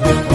Música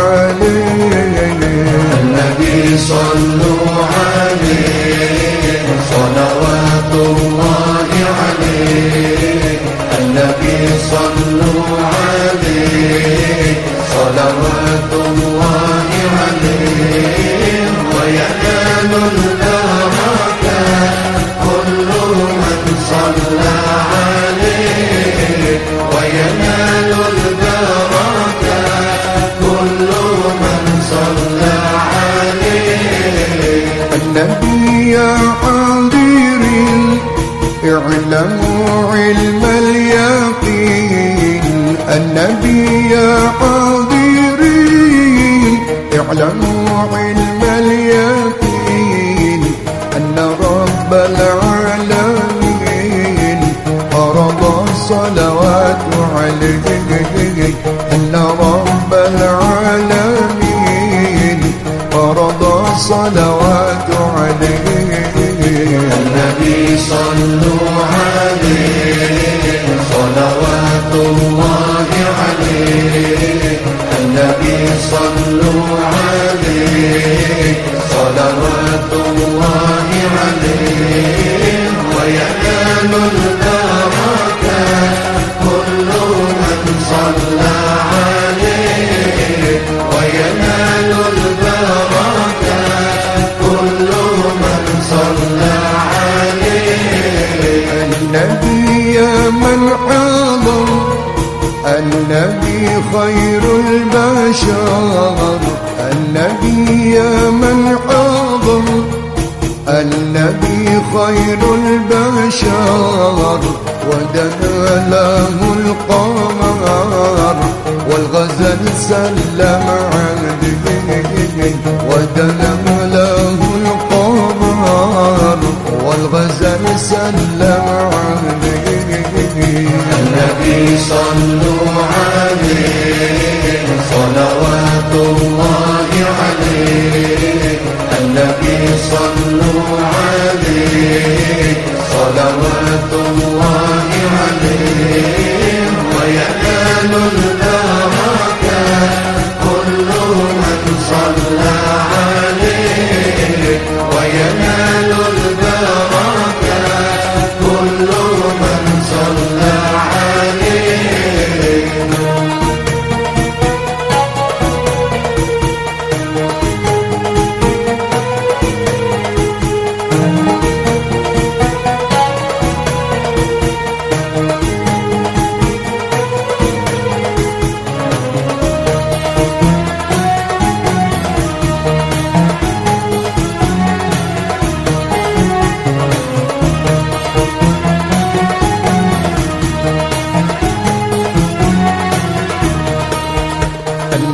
صلوا عليه صلوات الله عليه وينال البركات كل من صلى عليه وينال البركات كل من صلى عليه النبي يا حاضرين اعلموا علم النبي يا حاضرين اعلموا علم اليقين أن رب العالمين فرض الصلوات عليه أن رب العالمين فرض الصلوات صلوا عليه صلوات الله عليه وينال البركات كل من صلى عليه. وينال البركات كل من صلى عليه النبي من حضر النبي خير البشر النبي يا من حضر. النبي خير البشر ودنا له القمر. والغزل سلم عليه ودنا له القمر. والغزل سلم عليه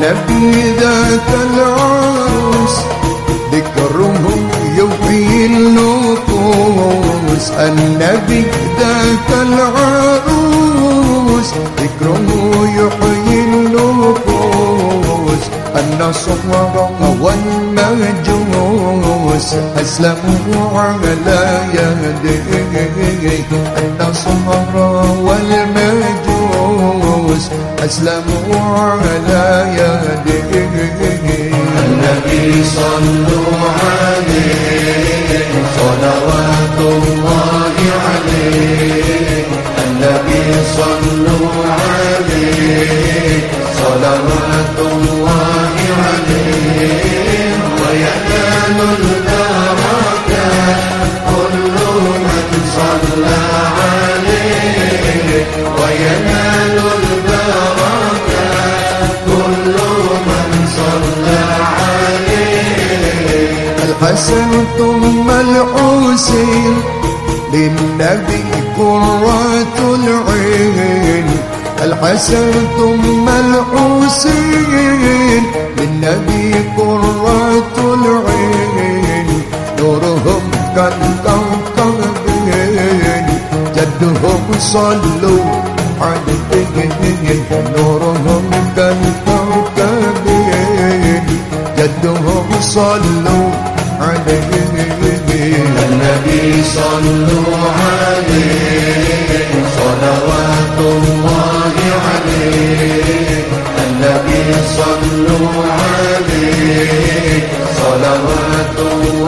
النبي ذات العروس ذكرهم يوحي النفوس النبي ذات العروس ذكره يحيي النفوس النصر والمجوس أسلموا على يديه النصر والمجوس. أسلموا على يديه النبي صلوا ثم الحسين للنبي قرة العين. الحسن ثم الحسين للنبي قرة العين؟ نورهم كالكوكبين جدهم صلوا عليه نورهم كالكوكبين جدهم صلوا عليه. النبي صلوا عليه. صلوات الله عليه النبي صلوا عليه. صلوات الله